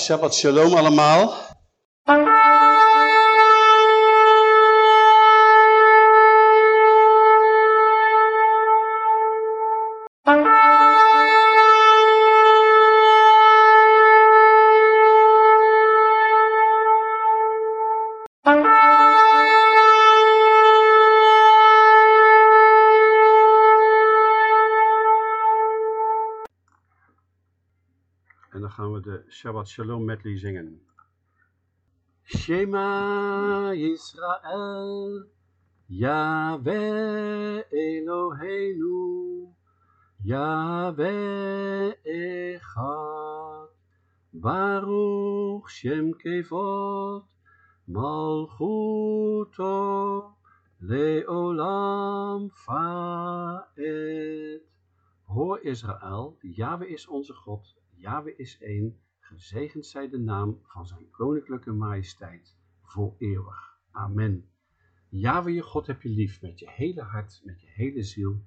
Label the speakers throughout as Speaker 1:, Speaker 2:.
Speaker 1: Shabbat shalom allemaal. Shabbat Shalom medley zingen. Shema Yisrael, Yahweh Eloheinu, Yahweh Echad, Baruch Shem Kevod, Malchuto, Leolam Faed. Hoor Israël, Yahweh is onze God, Yahweh is één, gezegend zij de naam van zijn koninklijke majesteit voor eeuwig. Amen. Yahweh je God heb je lief met je hele hart, met je hele ziel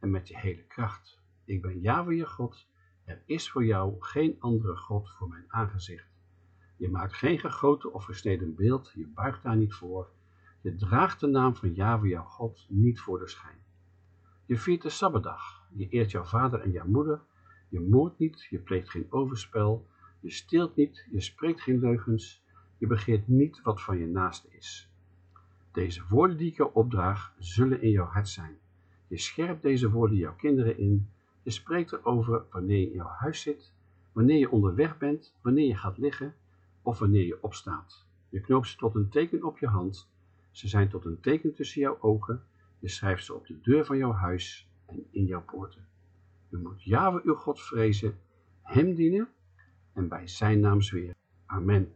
Speaker 1: en met je hele kracht. Ik ben Yahweh je God, er is voor jou geen andere God voor mijn aangezicht. Je maakt geen gegoten of gesneden beeld, je buigt daar niet voor. Je draagt de naam van Yahweh jouw God niet voor de schijn. Je viert de Sabbatdag, je eert jouw vader en jouw moeder, je moordt niet, je pleegt geen overspel, je steelt niet, je spreekt geen leugens, je begeert niet wat van je naaste is. Deze woorden die ik jou opdraag, zullen in jouw hart zijn. Je scherpt deze woorden jouw kinderen in, je spreekt erover wanneer je in jouw huis zit, wanneer je onderweg bent, wanneer je gaat liggen of wanneer je opstaat. Je knoopt ze tot een teken op je hand, ze zijn tot een teken tussen jouw ogen, je schrijft ze op de deur van jouw huis en in jouw poorten. U moet Yahweh uw God vrezen, hem dienen en bij zijn naam zweren. Amen.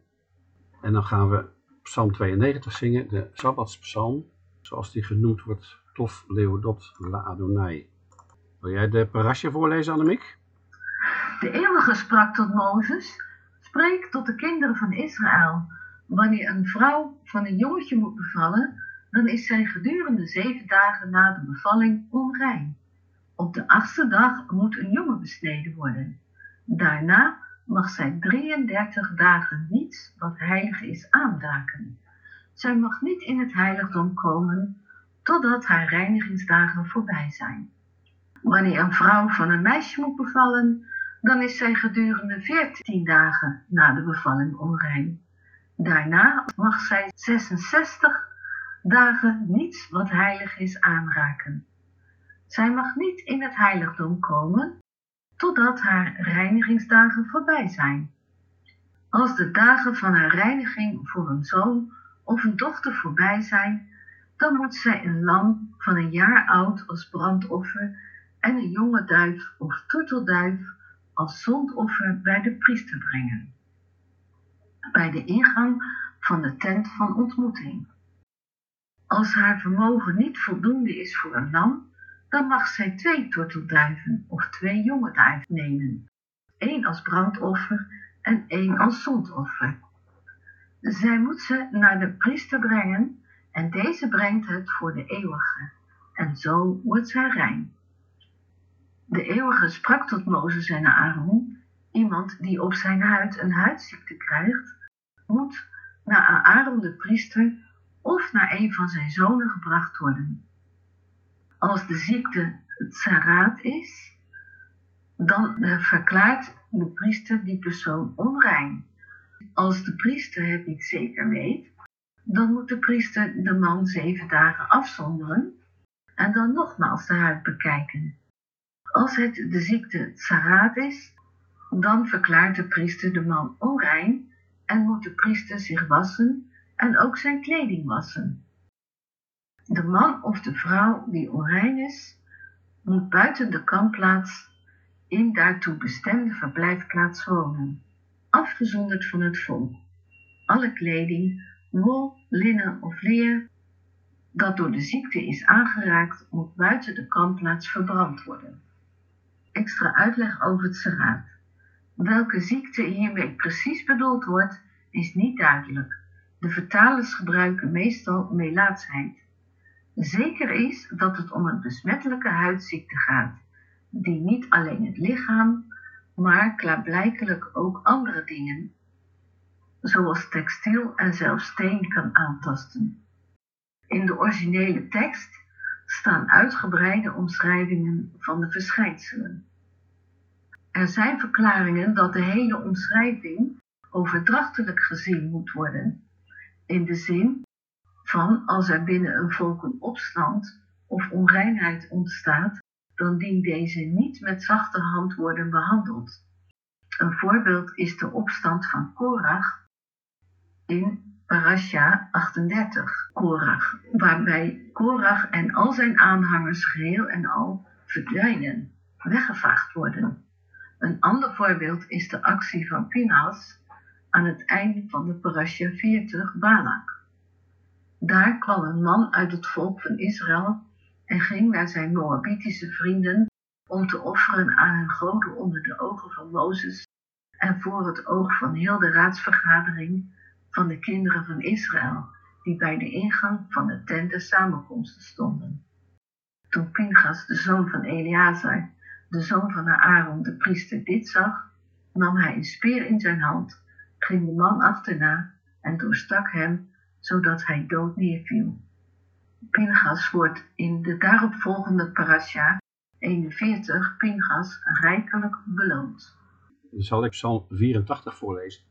Speaker 1: En dan gaan we Psalm 92 zingen, de Sabbatspsalm, zoals die genoemd wordt, Tof Leodot La Adonai. Wil jij de parasje voorlezen, Annemiek?
Speaker 2: De eeuwige sprak tot Mozes, spreek tot de kinderen van Israël. Wanneer een vrouw van een jongetje moet bevallen, dan is zij gedurende zeven dagen na de bevalling onrein. Op de achtste dag moet een jongen besneden worden. Daarna mag zij 33 dagen niets wat heilig is aanraken. Zij mag niet in het heiligdom komen totdat haar reinigingsdagen voorbij zijn. Wanneer een vrouw van een meisje moet bevallen, dan is zij gedurende 14 dagen na de bevalling onrein. Daarna mag zij 66 dagen niets wat heilig is aanraken. Zij mag niet in het heiligdom komen totdat haar reinigingsdagen voorbij zijn. Als de dagen van haar reiniging voor een zoon of een dochter voorbij zijn, dan moet zij een lam van een jaar oud als brandoffer en een jonge duif of turtelduif als zondoffer bij de priester brengen. Bij de ingang van de tent van ontmoeting. Als haar vermogen niet voldoende is voor een lam, dan mag zij twee tortelduiven of twee jonge duiven nemen, één als brandoffer en één als zondoffer. Zij moet ze naar de priester brengen en deze brengt het voor de eeuwige, en zo wordt zij rein. De eeuwige sprak tot Mozes en Aaron, iemand die op zijn huid een huidziekte krijgt, moet naar Aaron de priester of naar een van zijn zonen gebracht worden. Als de ziekte tsaraat is, dan eh, verklaart de priester die persoon onrein. Als de priester het niet zeker weet, dan moet de priester de man zeven dagen afzonderen en dan nogmaals de huid bekijken. Als het de ziekte tsaraat is, dan verklaart de priester de man onrein en moet de priester zich wassen en ook zijn kleding wassen. De man of de vrouw die onrein is, moet buiten de kampplaats in daartoe bestemde verblijfplaats wonen, afgezonderd van het volk. Alle kleding, wol, linnen of leer, dat door de ziekte is aangeraakt, moet buiten de kampplaats verbrand worden. Extra uitleg over het seraat. Welke ziekte hiermee precies bedoeld wordt, is niet duidelijk. De vertalers gebruiken meestal melaatsheid. Zeker is dat het om een besmettelijke huidziekte gaat, die niet alleen het lichaam, maar klaarblijkelijk ook andere dingen, zoals textiel en zelfs steen kan aantasten. In de originele tekst staan uitgebreide omschrijvingen van de verschijnselen. Er zijn verklaringen dat de hele omschrijving overdrachtelijk gezien moet worden, in de zin van als er binnen een volk een opstand of onreinheid ontstaat, dan dient deze niet met zachte hand worden behandeld. Een voorbeeld is de opstand van Korach in Parasha 38, Korach, waarbij Korach en al zijn aanhangers geheel en al verdwijnen, weggevaagd worden. Een ander voorbeeld is de actie van Pinhas aan het einde van de Parasha 40, Balak. Daar kwam een man uit het volk van Israël en ging naar zijn Moabitische vrienden om te offeren aan hun goden onder de ogen van Mozes en voor het oog van heel de raadsvergadering van de kinderen van Israël, die bij de ingang van de tent der samenkomsten stonden. Toen Pinchas, de zoon van Eleazar, de zoon van Aaron, de priester, dit zag, nam hij een speer in zijn hand, ging de man achterna en doorstak hem, zodat hij dood neerviel. Pinchas wordt in de daaropvolgende parasha 41 Pinchas rijkelijk beloond.
Speaker 1: Zal ik Psalm 84 voorlezen.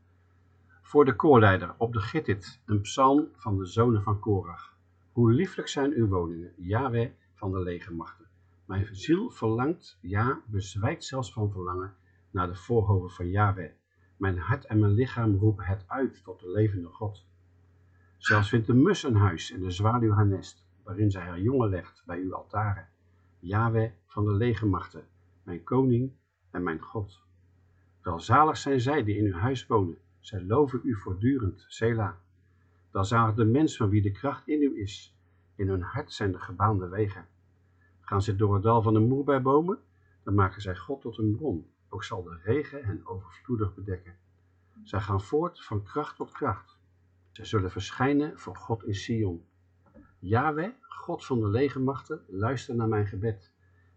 Speaker 1: Voor de koorleider op de Gittit, een psalm van de zonen van Korach. Hoe lieflijk zijn uw woningen, Yahweh van de legermachten. Mijn ziel verlangt, ja, bezwijkt zelfs van verlangen, naar de voorhoven van Yahweh. Mijn hart en mijn lichaam roepen het uit tot de levende God. Zelfs vindt de mus een huis en de zwaluw haar nest, waarin zij haar jongen legt bij uw altaren. Yahweh van de legermachten, mijn koning en mijn God. Welzalig zijn zij die in uw huis wonen, zij loven u voortdurend, Sela. Welzalig de mens van wie de kracht in u is, in hun hart zijn de gebaande wegen. Gaan ze door het dal van de moerbijbomen, dan maken zij God tot een bron, ook zal de regen hen overvloedig bedekken. Zij gaan voort van kracht tot kracht. Zij zullen verschijnen voor God in Sion. Yahweh, God van de legermachten, luister naar mijn gebed.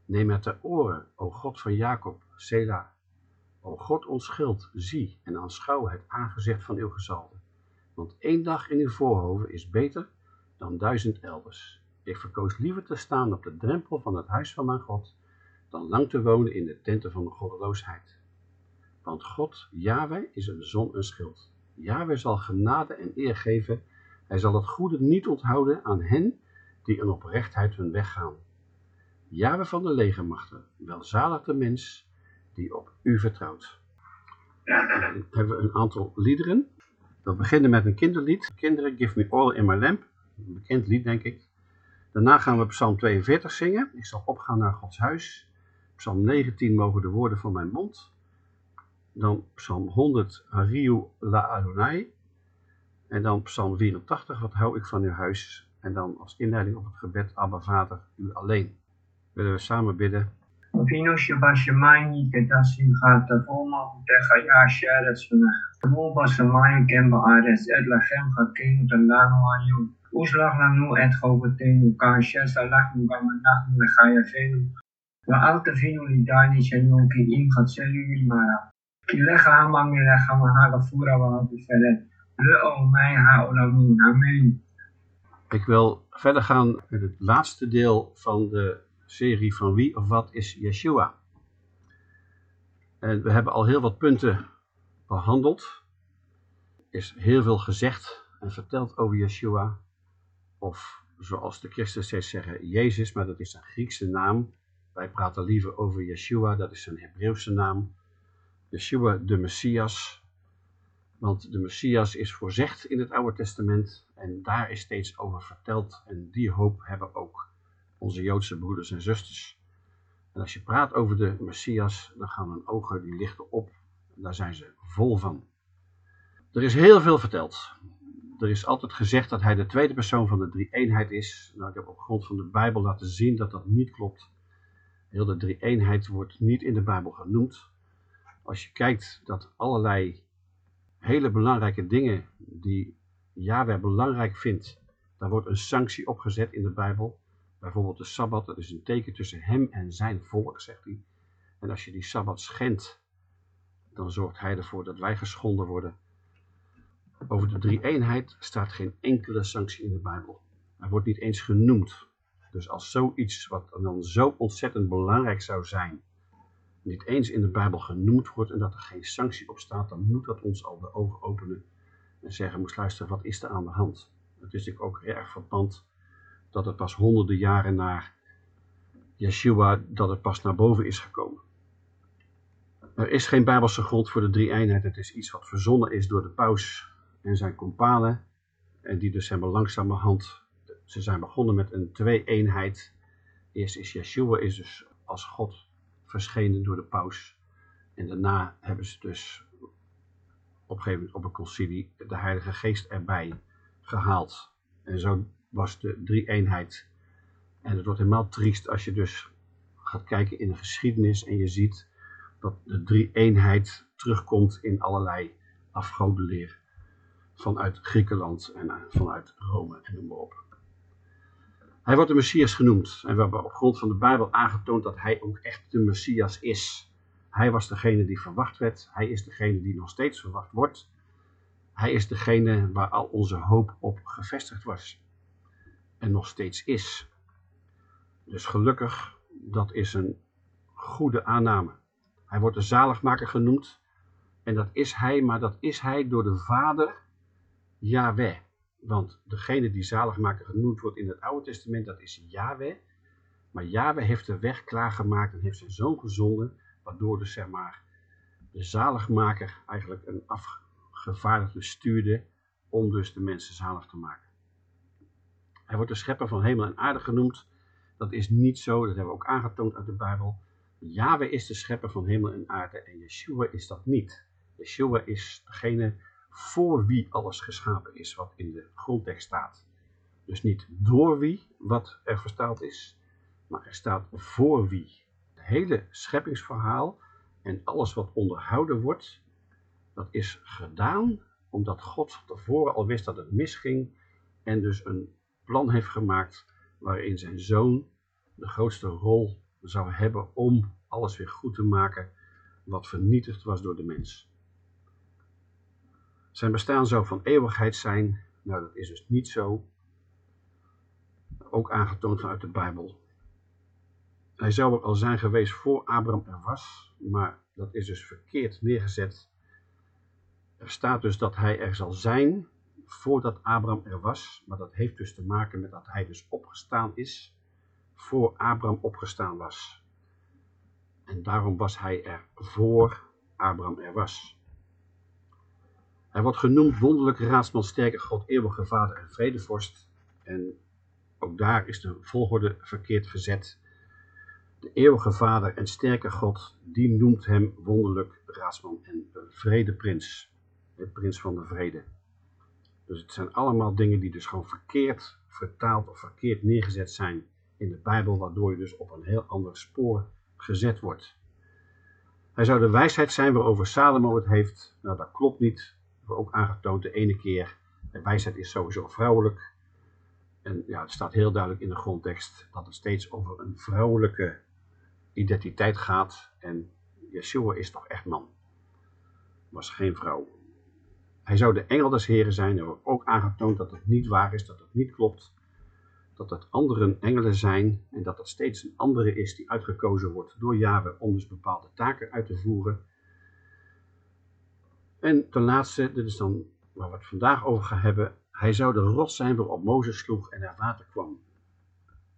Speaker 1: Neem het ter oren, o God van Jacob, Sela. O God ons schild, zie en aanschouw het aangezicht van uw gezalde. Want één dag in uw voorhoven is beter dan duizend elders. Ik verkoos liever te staan op de drempel van het huis van mijn God, dan lang te wonen in de tenten van de goddeloosheid. Want God, Yahweh, is een zon en schild. Yahweh zal genade en eer geven. Hij zal het goede niet onthouden aan hen die in oprechtheid hun weg gaan. Yahweh van de legermachten, welzalig de mens die op u vertrouwt. Dan hebben we een aantal liederen. We beginnen met een kinderlied. Kinderen, give me oil in my lamp. Een bekend lied, denk ik. Daarna gaan we Psalm 42 zingen. Ik zal opgaan naar Gods huis. Psalm 19 mogen de woorden van mijn mond. Dan Psalm 100, Hariu la Adonai. En dan Psalm 84, wat hou ik van uw huis. En dan als inleiding op het gebed, Abba Vader, u alleen. Willen we samen bidden.
Speaker 3: Avinu Shabashamaini Kedasim Tavoma Utechaya Sheretz Vanach. Mo Basamai Kemba Ares Et Lachem Hakim Tandano Ayum. Uslach Lanu Et Govetenu Kasha Salach Mugamanach Lechaya Venu. Wa Vinu Lidani Shanyon Ki Im Gatselu Ilmara. Le O Mai Ha Olamun. Amen.
Speaker 1: Ik wil verder gaan met het laatste deel van de serie van wie of wat is Yeshua. En we hebben al heel wat punten behandeld. Er is heel veel gezegd en verteld over Yeshua. Of zoals de christen steeds zeggen, Jezus, maar dat is een Griekse naam. Wij praten liever over Yeshua, dat is een Hebreeuwse naam. Yeshua de Messias. Want de Messias is voorzegd in het Oude Testament en daar is steeds over verteld. En die hoop hebben ook onze Joodse broeders en zusters. En als je praat over de Messias, dan gaan hun ogen die lichten op. En daar zijn ze vol van. Er is heel veel verteld. Er is altijd gezegd dat hij de tweede persoon van de drie eenheid is. Nou, ik heb op grond van de Bijbel laten zien dat dat niet klopt. Heel de drie eenheid wordt niet in de Bijbel genoemd. Als je kijkt dat allerlei hele belangrijke dingen die Yahweh belangrijk vindt, daar wordt een sanctie opgezet in de Bijbel. Bijvoorbeeld de Sabbat, dat is een teken tussen hem en zijn volk, zegt hij. En als je die Sabbat schendt, dan zorgt hij ervoor dat wij geschonden worden. Over de drie eenheid staat geen enkele sanctie in de Bijbel. Hij wordt niet eens genoemd. Dus als zoiets wat dan zo ontzettend belangrijk zou zijn, niet eens in de Bijbel genoemd wordt en dat er geen sanctie op staat, dan moet dat ons al de ogen openen en zeggen, moest luisteren, wat is er aan de hand? Het is natuurlijk ook erg verpand dat het pas honderden jaren na Yeshua, dat het pas naar boven is gekomen. Er is geen bijbelse grond voor de drie eenheid. Het is iets wat verzonnen is door de paus en zijn companen. En die dus hebben langzamerhand, ze zijn begonnen met een twee-eenheid. Eerst is Yeshua is dus als God verschenen door de paus. En daarna hebben ze dus op een gegeven moment op een concilie de Heilige Geest erbij gehaald. En zo was de drie-eenheid. En het wordt helemaal triest als je dus gaat kijken in de geschiedenis en je ziet dat de drie-eenheid terugkomt in allerlei afgodenleer. Vanuit Griekenland en eh, vanuit Rome en noem maar op. Hij wordt de Messias genoemd en we hebben op grond van de Bijbel aangetoond dat hij ook echt de Messias is. Hij was degene die verwacht werd, hij is degene die nog steeds verwacht wordt. Hij is degene waar al onze hoop op gevestigd was en nog steeds is. Dus gelukkig, dat is een goede aanname. Hij wordt de zaligmaker genoemd. En dat is hij, maar dat is hij door de Vader Yahweh. Want degene die zaligmaker genoemd wordt in het Oude Testament, dat is Yahweh. Maar Yahweh heeft de weg klaargemaakt en heeft zijn zoon gezonden, waardoor dus zeg maar de zaligmaker eigenlijk een afgevaardigde stuurde om dus de mensen zalig te maken. Hij wordt de schepper van hemel en aarde genoemd. Dat is niet zo, dat hebben we ook aangetoond uit de Bijbel. Yahweh is de schepper van hemel en aarde en Yeshua is dat niet. Yeshua is degene voor wie alles geschapen is, wat in de grondtekst staat. Dus niet door wie, wat er verstaald is, maar er staat voor wie. Het hele scheppingsverhaal en alles wat onderhouden wordt, dat is gedaan omdat God tevoren al wist dat het misging en dus een plan heeft gemaakt waarin zijn zoon de grootste rol zou hebben om alles weer goed te maken wat vernietigd was door de mens. Zijn bestaan zou van eeuwigheid zijn, nou dat is dus niet zo. Ook aangetoond vanuit de Bijbel. Hij zou er al zijn geweest voor Abraham er was, maar dat is dus verkeerd neergezet. Er staat dus dat hij er zal zijn voordat Abraham er was, maar dat heeft dus te maken met dat hij dus opgestaan is voor Abraham opgestaan was. En daarom was hij er voor Abraham er was. Hij wordt genoemd wonderlijke raadsman, sterke God, eeuwige vader en vredevorst. En ook daar is de volgorde verkeerd gezet. De eeuwige vader en sterke God, die noemt hem wonderlijk raadsman en vredeprins. De prins van de vrede. Dus het zijn allemaal dingen die dus gewoon verkeerd vertaald of verkeerd neergezet zijn in de Bijbel, waardoor je dus op een heel ander spoor gezet wordt. Hij zou de wijsheid zijn waarover Salomo het heeft. Nou, dat klopt niet. We ook aangetoond de ene keer. Wijsheid is sowieso vrouwelijk. En ja, het staat heel duidelijk in de grondtekst dat het steeds over een vrouwelijke identiteit gaat. En Yeshua is toch echt man. Was geen vrouw. Hij zou de engel des heren zijn. Er wordt ook aangetoond dat het niet waar is, dat het niet klopt. Dat het andere engelen zijn en dat het steeds een andere is die uitgekozen wordt door Yahweh om dus bepaalde taken uit te voeren. En ten laatste, dit is dan waar we het vandaag over gaan hebben. Hij zou de rots zijn waarop Mozes sloeg en er water kwam.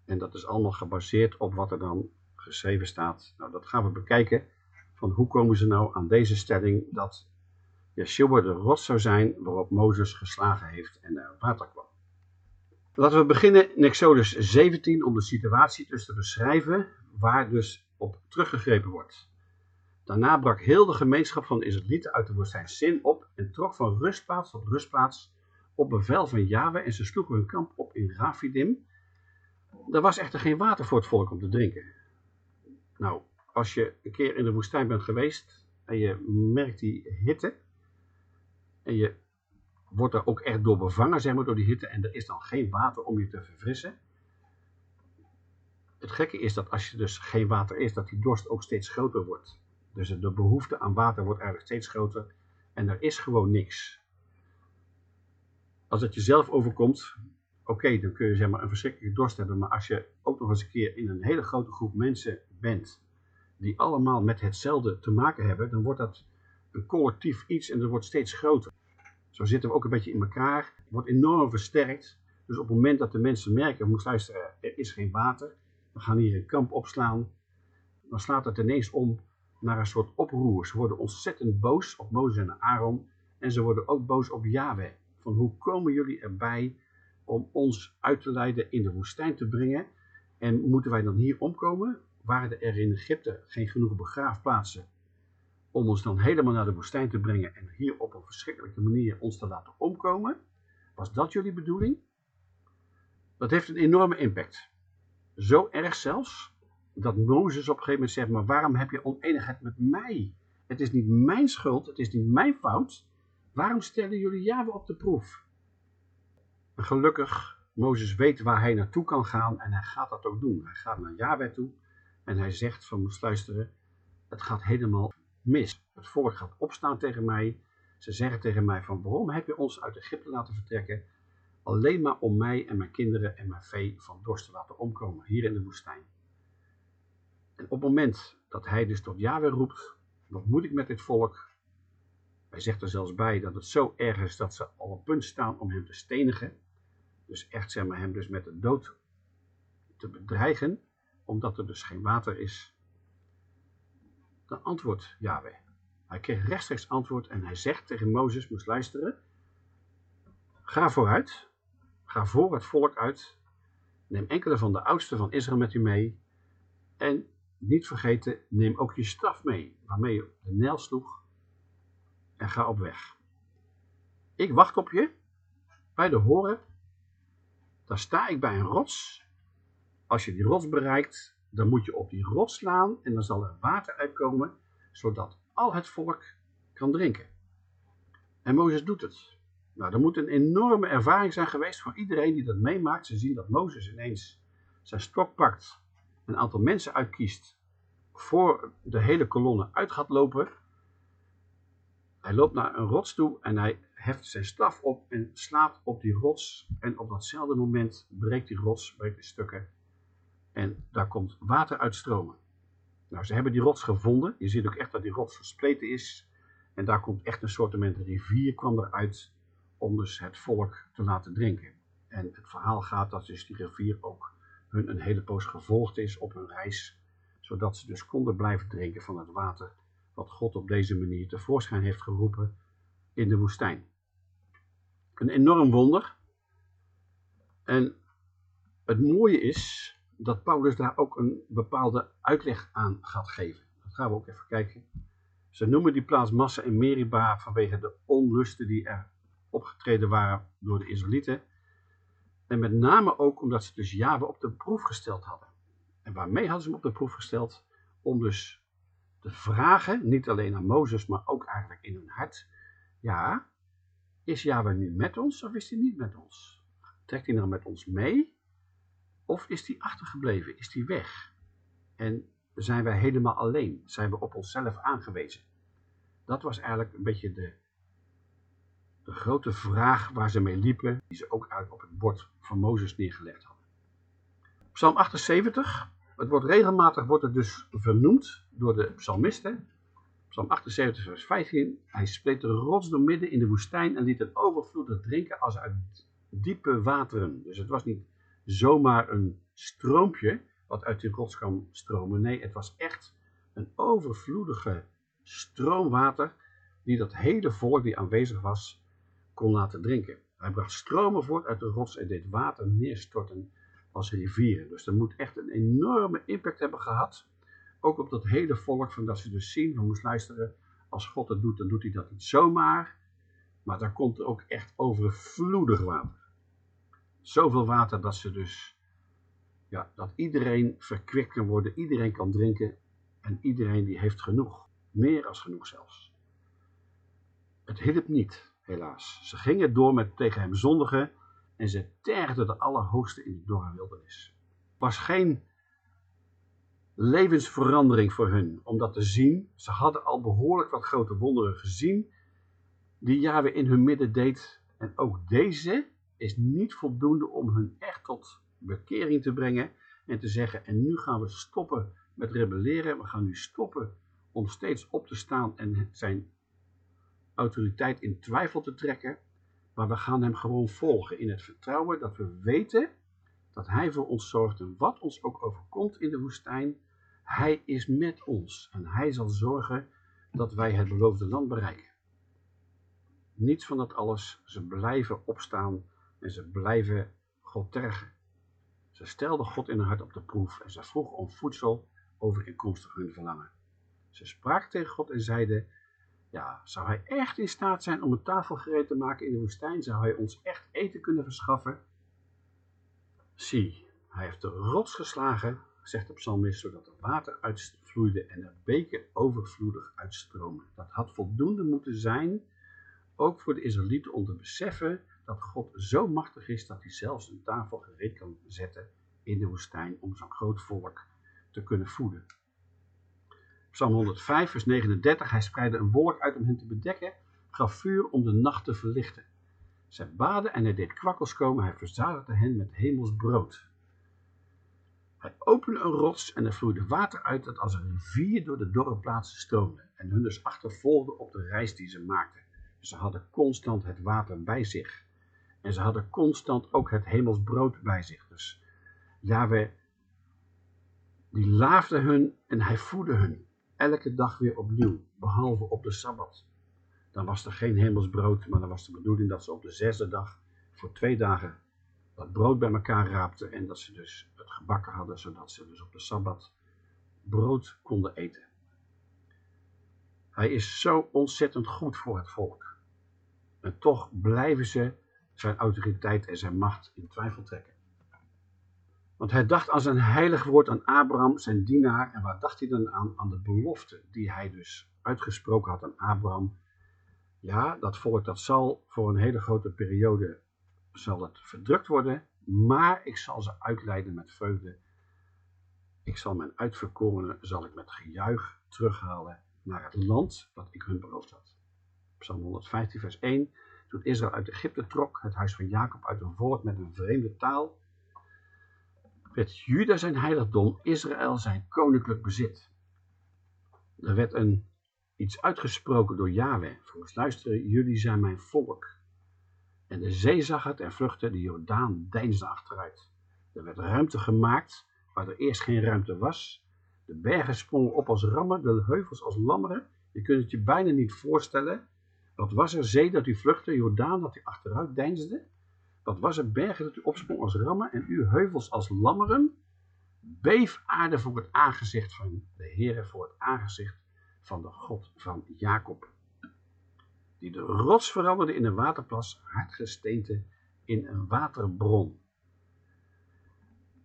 Speaker 1: En dat is allemaal gebaseerd op wat er dan geschreven staat. Nou, dat gaan we bekijken. Van hoe komen ze nou aan deze stelling dat Yeshua de rots zou zijn waarop Mozes geslagen heeft en er water kwam. Laten we beginnen in Exodus 17 om de situatie dus te beschrijven waar dus op teruggegrepen wordt. Daarna brak heel de gemeenschap van de Israëlieten uit de woestijn Sin op en trok van rustplaats tot rustplaats op bevel van Yahweh en ze sloegen hun kamp op in Rafidim. Er was echter geen water voor het volk om te drinken. Nou, als je een keer in de woestijn bent geweest en je merkt die hitte, en je wordt er ook echt door bevangen, zeg maar, door die hitte. En er is dan geen water om je te verfrissen. Het gekke is dat als je dus geen water is, dat die dorst ook steeds groter wordt. Dus de behoefte aan water wordt eigenlijk steeds groter. En er is gewoon niks. als het jezelf overkomt, oké, dan kun je zeg maar een verschrikkelijke dorst hebben. Maar als je ook nog eens een keer in een hele grote groep mensen bent, die allemaal met hetzelfde te maken hebben, dan wordt dat een collectief iets en dat wordt steeds groter. Zo zitten we ook een beetje in elkaar, wordt enorm versterkt. Dus op het moment dat de mensen merken, moet luisteren, er is geen water, we gaan hier een kamp opslaan, dan slaat het ineens om naar een soort oproer. Ze worden ontzettend boos op Mozes en Aaron en ze worden ook boos op Yahweh. Van hoe komen jullie erbij om ons uit te leiden in de woestijn te brengen? En moeten wij dan hier omkomen? Waren er in Egypte geen genoeg begraafplaatsen om ons dan helemaal naar de woestijn te brengen en hier op een verschrikkelijke manier ons te laten omkomen? Was dat jullie bedoeling? Dat heeft een enorme impact. Zo erg zelfs, dat Mozes op een gegeven moment zegt, maar waarom heb je oneenigheid met mij? Het is niet mijn schuld, het is niet mijn fout. Waarom stellen jullie Yahweh op de proef? En gelukkig, Mozes weet waar hij naartoe kan gaan en hij gaat dat ook doen. Hij gaat naar Yahweh toe en hij zegt van, moest luisteren, het gaat helemaal mis. Het volk gaat opstaan tegen mij. Ze zeggen tegen mij van, waarom heb je ons uit Egypte laten vertrekken? Alleen maar om mij en mijn kinderen en mijn vee van dorst te laten omkomen, hier in de woestijn. En op het moment dat hij dus tot Yahweh roept, wat moet ik met dit volk? Hij zegt er zelfs bij dat het zo erg is dat ze al op punt staan om hem te stenigen. Dus echt zeg maar hem dus met de dood te bedreigen, omdat er dus geen water is. Dan antwoordt Yahweh. Hij kreeg rechtstreeks antwoord en hij zegt tegen Mozes, moest luisteren. Ga vooruit, ga voor het volk uit, neem enkele van de oudsten van Israël met u mee en niet vergeten, neem ook je staf mee, waarmee je de Nijl sloeg en ga op weg. Ik wacht op je bij de horen. Daar sta ik bij een rots. Als je die rots bereikt, dan moet je op die rots slaan en dan zal er water uitkomen, zodat al het volk kan drinken. En Mozes doet het. Nou, er moet een enorme ervaring zijn geweest voor iedereen die dat meemaakt. Ze zien dat Mozes ineens zijn stok pakt, een aantal mensen uitkiest, voor de hele kolonne uit gaat lopen hij loopt naar een rots toe en hij heft zijn staf op en slaat op die rots. En op datzelfde moment breekt die rots, breekt de stukken. En daar komt water uit stromen. Nou, ze hebben die rots gevonden. Je ziet ook echt dat die rots verspleten is. En daar komt echt een soort rivier kwam eruit om dus het volk te laten drinken. En het verhaal gaat dat dus die rivier ook hun een hele poos gevolgd is op hun reis. Zodat ze dus konden blijven drinken van het water wat God op deze manier tevoorschijn heeft geroepen in de woestijn. Een enorm wonder. En het mooie is dat Paulus daar ook een bepaalde uitleg aan gaat geven. Dat gaan we ook even kijken. Ze noemen die plaats Massa en Meriba vanwege de onlusten die er opgetreden waren door de Israëlieten. En met name ook omdat ze dus Java op de proef gesteld hadden. En waarmee hadden ze hem op de proef gesteld? Om dus te vragen, niet alleen aan Mozes, maar ook eigenlijk in hun hart. Ja, is Yahweh nu met ons of is hij niet met ons? Trekt hij nou met ons mee? Of is hij achtergebleven? Is hij weg? En zijn wij helemaal alleen? Zijn we op onszelf aangewezen? Dat was eigenlijk een beetje de, de grote vraag waar ze mee liepen, die ze ook uit op het bord van Mozes neergelegd hadden. Psalm 78, het wordt regelmatig wordt het dus vernoemd door de psalmisten. Psalm 78 vers 15. Hij spleet de rots door midden in de woestijn en liet het overvloedig drinken als uit diepe wateren. Dus het was niet zomaar een stroompje wat uit die rots kwam stromen. Nee, het was echt een overvloedige stroomwater die dat hele volk die aanwezig was kon laten drinken. Hij bracht stromen voort uit de rots en deed water neerstorten als rivieren. Dus dat moet echt een enorme impact hebben gehad. Ook op dat hele volk, van dat ze dus zien, we moesten luisteren, als God het doet, dan doet hij dat niet zomaar. Maar daar komt er ook echt overvloedig water. Zoveel water dat ze dus, ja, dat iedereen verkwikt kan worden, iedereen kan drinken en iedereen die heeft genoeg. Meer als genoeg zelfs. Het hielp niet, helaas. Ze gingen door met tegen hem zondigen en ze tergden de Allerhoogste in de dorre wildernis. Was geen levensverandering voor hun om dat te zien. Ze hadden al behoorlijk wat grote wonderen gezien die Yahweh in hun midden deed. En ook deze is niet voldoende om hun echt tot bekering te brengen en te zeggen, en nu gaan we stoppen met rebelleren, we gaan nu stoppen om steeds op te staan en zijn autoriteit in twijfel te trekken, maar we gaan hem gewoon volgen in het vertrouwen dat we weten dat hij voor ons zorgt en wat ons ook overkomt in de woestijn, hij is met ons en hij zal zorgen dat wij het beloofde land bereiken. Niets van dat alles, ze blijven opstaan en ze blijven God tergen. Ze stelden God in hun hart op de proef en ze vroegen om voedsel overeenkomstig hun verlangen. Ze spraken tegen God en zeiden, ja, zou hij echt in staat zijn om een tafel gereed te maken in de woestijn? Zou hij ons echt eten kunnen verschaffen? Zie, hij heeft de rots geslagen, zegt de psalmist, zodat er water uitvloeide en er beken overvloedig uitstromen. Dat had voldoende moeten zijn, ook voor de Israëlieten om te beseffen dat God zo machtig is dat hij zelfs een tafel gereed kan zetten in de woestijn om zo'n groot volk te kunnen voeden. Psalm 105, vers 39. Hij spreidde een wolk uit om hen te bedekken, gaf vuur om de nacht te verlichten. Zij baden en hij deed kwakkels komen, hij verzadigde hen met hemels brood. Hij opende een rots en er vloeide water uit dat als een rivier door de dorre plaatsen stroomde en hun dus achtervolgde op de reis die ze maakten. Ze hadden constant het water bij zich. En ze hadden constant ook het hemels brood bij zich. Dus Yahweh, die laafde hun en hij voedde hun. Elke dag weer opnieuw, behalve op de Sabbat. Dan was er geen hemelsbrood, maar dan was de bedoeling dat ze op de zesde dag voor twee dagen dat brood bij elkaar raapten en dat ze dus het gebakken hadden, zodat ze dus op de Sabbat brood konden eten. Hij is zo ontzettend goed voor het volk. En toch blijven ze zijn autoriteit en zijn macht in twijfel trekken. Want hij dacht aan zijn heilig woord aan Abraham, zijn dienaar. En waar dacht hij dan aan? Aan de belofte die hij dus uitgesproken had aan Abraham. Ja, dat volk dat zal voor een hele grote periode zal het verdrukt worden. Maar ik zal ze uitleiden met vreugde. Ik zal mijn uitverkorenen, zal ik met gejuich terughalen naar het land dat ik hun beloofd had. Psalm 115 vers 1 toen Israël uit Egypte trok, het huis van Jacob uit een volk met een vreemde taal, werd Juda zijn heiligdom, Israël zijn koninklijk bezit. Er werd een, iets uitgesproken door Yahweh. Volgens luisteren, jullie zijn mijn volk. En de zee zag het en vluchtte, de Jordaan deinsde achteruit. Er werd ruimte gemaakt waar er eerst geen ruimte was. De bergen sprongen op als rammen, de heuvels als lammeren. Je kunt het je bijna niet voorstellen. Wat was er zee dat u vluchtte, Jordaan dat u achteruit deinsde? Wat was er bergen dat u opsprong als rammen en u heuvels als lammeren? Beef aarde voor het aangezicht van de Heere, voor het aangezicht van de God van Jacob. Die de rots veranderde in een waterplas, hartgesteente in een waterbron.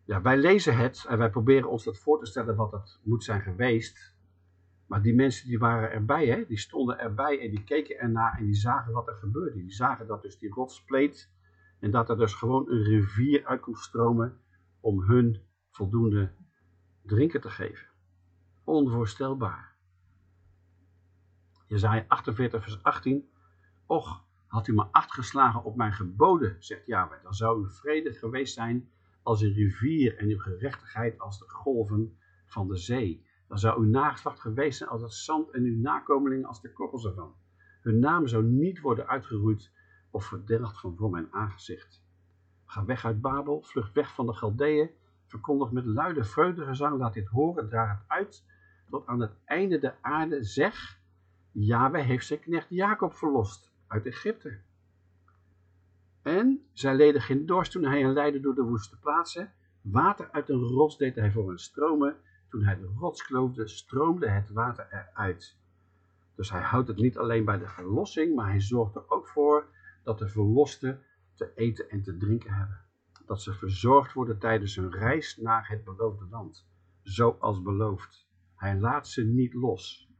Speaker 1: Ja, wij lezen het en wij proberen ons dat voor te stellen wat het moet zijn geweest. Maar die mensen die waren erbij, hè? die stonden erbij en die keken ernaar en die zagen wat er gebeurde. Die zagen dat dus die rots spleet en dat er dus gewoon een rivier uit kon stromen om hun voldoende drinken te geven. Onvoorstelbaar. Jezaja 48 vers 18. Och, had u maar acht geslagen op mijn geboden, zegt Yahweh, dan zou uw vrede geweest zijn als een rivier en uw gerechtigheid als de golven van de zee. Dan zou uw nageslacht geweest zijn als het zand en uw nakomelingen als de korrels ervan. Hun naam zou niet worden uitgeroeid of verdelgd van voor mijn aangezicht. Ga weg uit Babel, vlucht weg van de Galdeeën, verkondig met luide vreugdegezang, laat dit horen, draag het uit, tot aan het einde der aarde, zeg, Yahweh heeft zijn knecht Jacob verlost uit Egypte. En zij leden geen dorst toen hij hen leidde door de woeste plaatsen, water uit een rots deed hij voor hen stromen, toen hij de rots kloofde, stroomde het water eruit. Dus hij houdt het niet alleen bij de verlossing, maar hij zorgt er ook voor dat de verlosten te eten en te drinken hebben. Dat ze verzorgd worden tijdens hun reis naar het beloofde land, zoals beloofd. Hij laat ze niet los.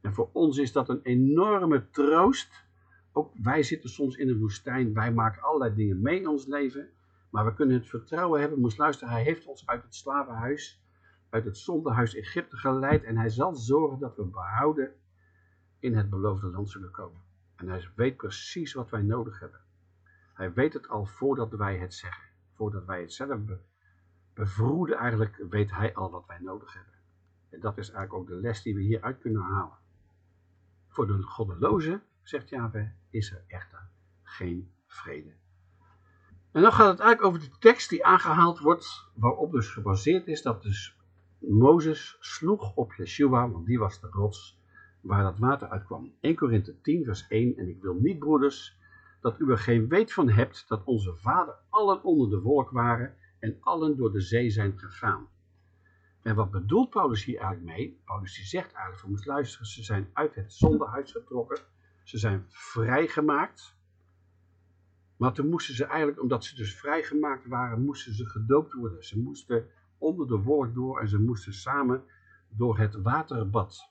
Speaker 1: En voor ons is dat een enorme troost. Ook wij zitten soms in de woestijn, wij maken allerlei dingen mee in ons leven, maar we kunnen het vertrouwen hebben. Moest luisteren, hij heeft ons uit het slavenhuis uit het zondehuis Egypte geleid en hij zal zorgen dat we behouden in het beloofde land zullen komen. En hij weet precies wat wij nodig hebben. Hij weet het al voordat wij het zeggen. Voordat wij het zelf be bevroeden eigenlijk, weet hij al wat wij nodig hebben. En dat is eigenlijk ook de les die we hieruit kunnen halen. Voor de goddeloze, zegt Yahweh, is er echter geen vrede. En dan gaat het eigenlijk over de tekst die aangehaald wordt, waarop dus gebaseerd is dat dus Mozes sloeg op Yeshua, want die was de rots waar dat water uitkwam. 1 Korinthe 10 vers 1, en ik wil niet broeders, dat u er geen weet van hebt dat onze vader allen onder de wolk waren en allen door de zee zijn gegaan. En wat bedoelt Paulus hier eigenlijk mee? Paulus zegt eigenlijk, we moeten luisteren, ze zijn uit het zondehuis getrokken, ze zijn vrijgemaakt, maar toen moesten ze eigenlijk, omdat ze dus vrijgemaakt waren, moesten ze gedoopt worden. Ze moesten onder de wolk door en ze moesten samen door het waterbad.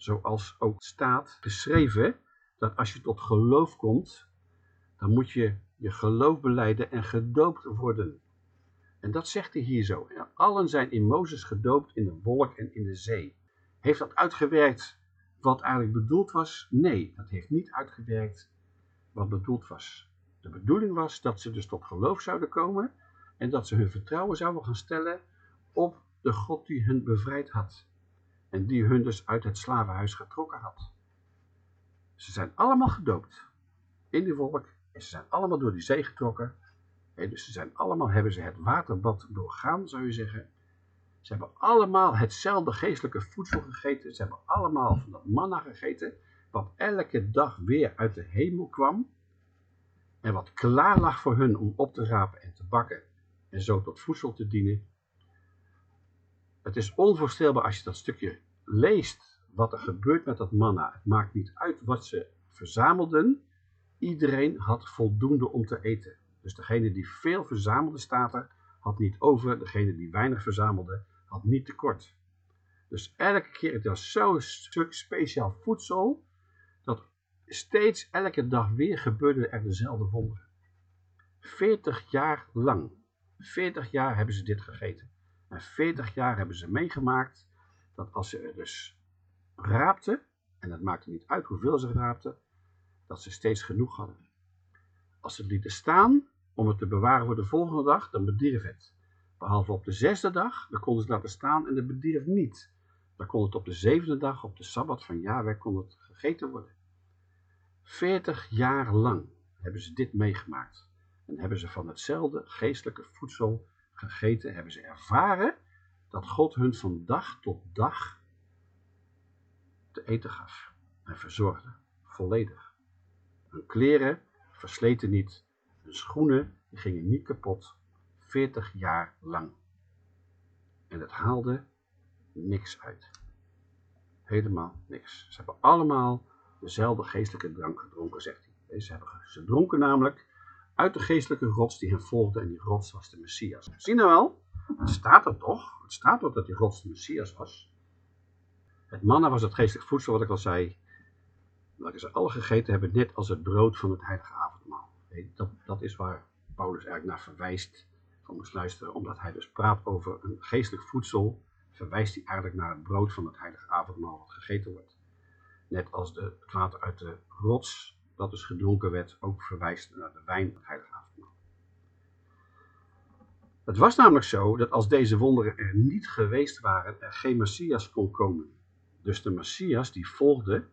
Speaker 1: Zoals ook staat beschreven, dat als je tot geloof komt, dan moet je je geloof beleiden en gedoopt worden. En dat zegt hij hier zo. Allen zijn in Mozes gedoopt in de wolk en in de zee. Heeft dat uitgewerkt wat eigenlijk bedoeld was? Nee, dat heeft niet uitgewerkt wat bedoeld was. De bedoeling was dat ze dus tot geloof zouden komen en dat ze hun vertrouwen zouden gaan stellen op de God die hun bevrijd had. En die hun dus uit het slavenhuis getrokken had. Ze zijn allemaal gedoopt in die wolk en ze zijn allemaal door die zee getrokken. dus ze zijn allemaal, hebben ze het waterbad doorgaan, zou je zeggen. Ze hebben allemaal hetzelfde geestelijke voedsel gegeten. Ze hebben allemaal van dat manna gegeten, wat elke dag weer uit de hemel kwam. En wat klaar lag voor hun om op te rapen en te bakken en zo tot voedsel te dienen. Het is onvoorstelbaar als je dat stukje leest, wat er gebeurt met dat manna. Het maakt niet uit wat ze verzamelden. Iedereen had voldoende om te eten. Dus degene die veel verzamelde staat er, had niet over. Degene die weinig verzamelde, had niet tekort. Dus elke keer, het was zo'n stuk speciaal voedsel, dat steeds elke dag weer gebeurde er dezelfde wonderen. 40 jaar lang. 40 jaar hebben ze dit gegeten. En 40 jaar hebben ze meegemaakt dat als ze er dus raapten, en het maakte niet uit hoeveel ze raapten, dat ze steeds genoeg hadden. Als ze het lieten staan om het te bewaren voor de volgende dag, dan bedierf het. Behalve op de zesde dag, dan konden ze het laten staan en het bedierf niet. Dan kon het op de zevende dag, op de Sabbat van Yahweh, kon het gegeten worden. 40 jaar lang hebben ze dit meegemaakt. En hebben ze van hetzelfde geestelijke voedsel gegeten, hebben ze ervaren dat God hun van dag tot dag te eten gaf en verzorgde, volledig. Hun kleren versleten niet, hun schoenen gingen niet kapot, 40 jaar lang. En het haalde niks uit. Helemaal niks. Ze hebben allemaal dezelfde geestelijke drank gedronken, zegt hij. Ze, hebben, ze dronken namelijk uit de geestelijke rots die hen volgde en die rots was de Messias. Zie nou wel, het staat er toch, het staat er dat die rots de Messias was. Het manna was het geestelijk voedsel wat ik al zei, dat ze alle gegeten hebben, net als het brood van het heilige avondmaal. Dat, dat is waar Paulus eigenlijk naar verwijst, van ons luisteren, omdat hij dus praat over een geestelijk voedsel, verwijst hij eigenlijk naar het brood van het heilige avondmaal wat gegeten wordt. Net als de, het water uit de rots dat dus gedronken werd, ook verwijst naar de wijn van heilige avondmaal. Het was namelijk zo dat als deze wonderen er niet geweest waren, er geen Messias kon komen. Dus de Messias die volgde,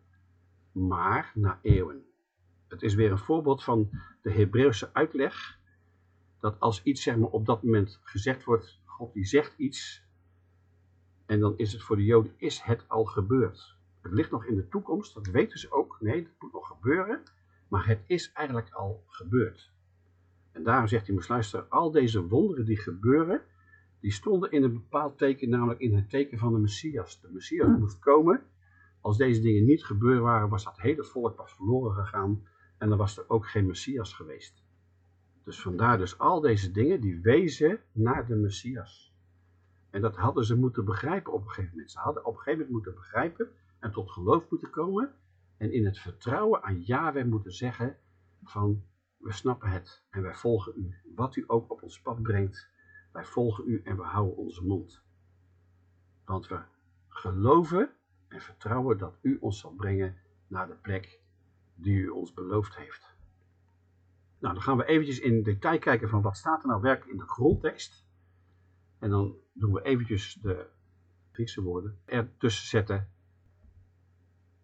Speaker 1: maar na eeuwen. Het is weer een voorbeeld van de Hebreeuwse uitleg, dat als iets zeg maar, op dat moment gezegd wordt, God die zegt iets, en dan is het voor de Joden, is het al gebeurd. Het ligt nog in de toekomst, dat weten ze ook. Nee, dat moet nog gebeuren. Maar het is eigenlijk al gebeurd. En daarom zegt hij, moest luisteren, al deze wonderen die gebeuren, die stonden in een bepaald teken, namelijk in het teken van de Messias. De Messias moest komen. Als deze dingen niet gebeurd waren, was dat hele volk pas verloren gegaan en dan was er ook geen Messias geweest. Dus vandaar dus al deze dingen, die wezen naar de Messias. En dat hadden ze moeten begrijpen op een gegeven moment. Ze hadden op een gegeven moment moeten begrijpen en tot geloof moeten komen en in het vertrouwen aan Yahweh moeten zeggen van we snappen het en wij volgen u. Wat u ook op ons pad brengt, wij volgen u en we houden onze mond. Want we geloven en vertrouwen dat u ons zal brengen naar de plek die u ons beloofd heeft. Nou, dan gaan we eventjes in detail kijken van wat staat er nou werkelijk in de grondtekst. En dan doen we eventjes de Griekse woorden ertussen zetten.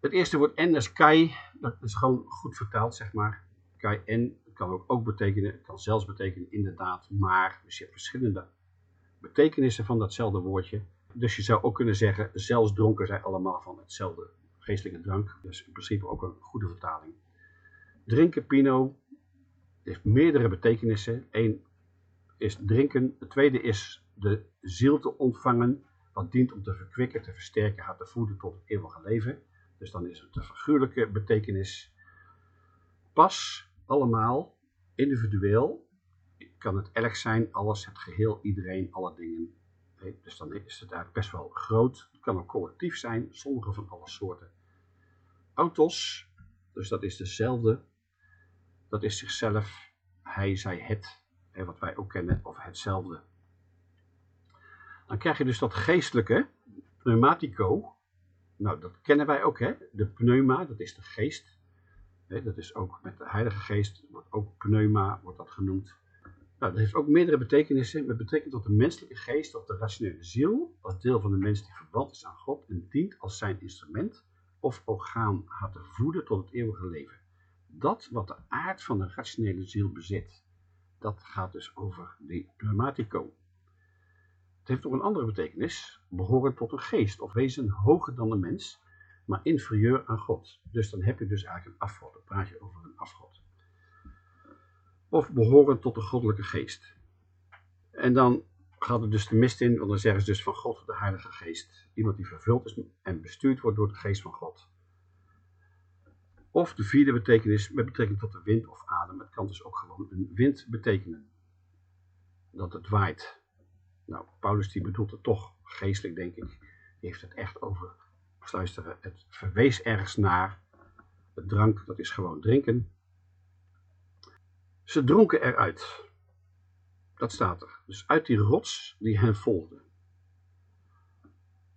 Speaker 1: Het eerste woord en is kai, dat is gewoon goed vertaald, zeg maar. Kai en kan ook, ook betekenen, kan zelfs betekenen inderdaad, maar. Dus je hebt verschillende betekenissen van datzelfde woordje. Dus je zou ook kunnen zeggen, zelfs dronken zij allemaal van hetzelfde geestelijke drank. Dus in principe ook een goede vertaling. Drinken, pino, heeft meerdere betekenissen. Eén is drinken, de tweede is de ziel te ontvangen, wat dient om te verkwikken, te versterken, haar te voeden tot het eeuwige leven. Dus dan is het de figuurlijke betekenis. Pas allemaal individueel kan het elk zijn, alles, het geheel, iedereen, alle dingen. Dus dan is het eigenlijk best wel groot. Het kan ook collectief zijn, sommige van alle soorten. Autos, dus dat is dezelfde. Dat is zichzelf, hij, zij, het, wat wij ook kennen, of hetzelfde. Dan krijg je dus dat geestelijke, pneumatico. Nou, dat kennen wij ook, hè? De pneuma, dat is de geest. Dat is ook met de Heilige Geest, wordt ook pneuma, wordt dat genoemd. Nou, dat heeft ook meerdere betekenissen. Het betekent dat de menselijke geest of de rationele ziel, als deel van de mens die verwant is aan God en dient als zijn instrument of orgaan haar te voeden tot het eeuwige leven. Dat wat de aard van de rationele ziel bezit, dat gaat dus over die pneumatico. Het heeft ook een andere betekenis, behorend tot een geest of wezen hoger dan de mens, maar inferieur aan God. Dus dan heb je dus eigenlijk een afgod, dan praat je over een afgod. Of behorend tot de goddelijke geest. En dan gaat het dus de mist in, want dan zeggen ze dus van God de Heilige Geest. Iemand die vervuld is en bestuurd wordt door de geest van God. Of de vierde betekenis met betrekking tot de wind of adem. Het kan dus ook gewoon een wind betekenen. Dat het waait. Nou, Paulus die bedoelt het toch geestelijk, denk ik. Die heeft het echt over, luisteren, het verwees ergens naar. Het drank, dat is gewoon drinken. Ze dronken eruit. Dat staat er. Dus uit die rots die hen volgde.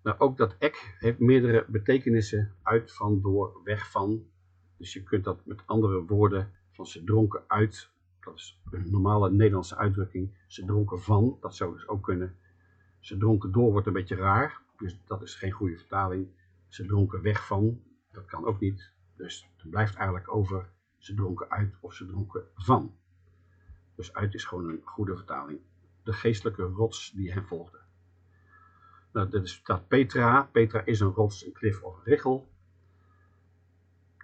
Speaker 1: Nou, ook dat ek heeft meerdere betekenissen. Uit, van, door, weg van. Dus je kunt dat met andere woorden van ze dronken uit dat is een normale Nederlandse uitdrukking. Ze dronken van, dat zou dus ook kunnen. Ze dronken door wordt een beetje raar, dus dat is geen goede vertaling. Ze dronken weg van, dat kan ook niet. Dus het blijft eigenlijk over, ze dronken uit of ze dronken van. Dus uit is gewoon een goede vertaling. De geestelijke rots die hen volgde. Nou, dat staat Petra. Petra is een rots, een klif of een richel.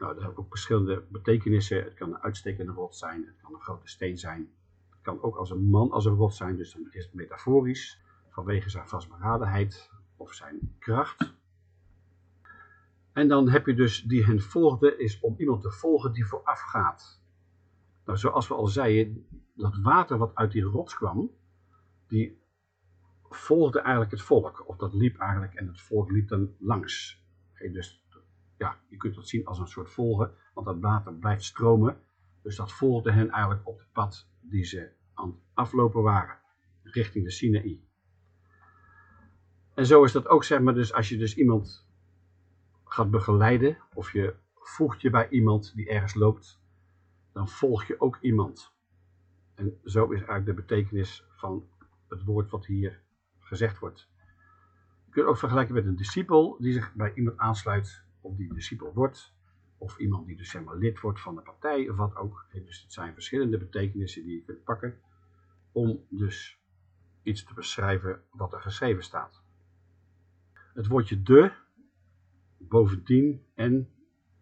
Speaker 1: Nou, dat heeft ook verschillende betekenissen. Het kan een uitstekende rot zijn, het kan een grote steen zijn. Het kan ook als een man als een rot zijn, dus dan is het metaforisch, vanwege zijn vastberadenheid of zijn kracht. En dan heb je dus die hen volgde, is om iemand te volgen die vooraf gaat. Nou, zoals we al zeiden, dat water wat uit die rots kwam, die volgde eigenlijk het volk. Of dat liep eigenlijk en het volk liep dan langs. Dus ja, je kunt dat zien als een soort volgen, want dat water blijft stromen. Dus dat volgde hen eigenlijk op het pad die ze aan het aflopen waren, richting de Sinaï. En zo is dat ook, zeg maar, dus als je dus iemand gaat begeleiden, of je voegt je bij iemand die ergens loopt, dan volg je ook iemand. En zo is eigenlijk de betekenis van het woord wat hier gezegd wordt. Je kunt ook vergelijken met een discipel die zich bij iemand aansluit of die discipel wordt, of iemand die dus zeg maar lid wordt van de partij of wat ook. Dus het zijn verschillende betekenissen die je kunt pakken om dus iets te beschrijven wat er geschreven staat. Het woordje de, bovendien en,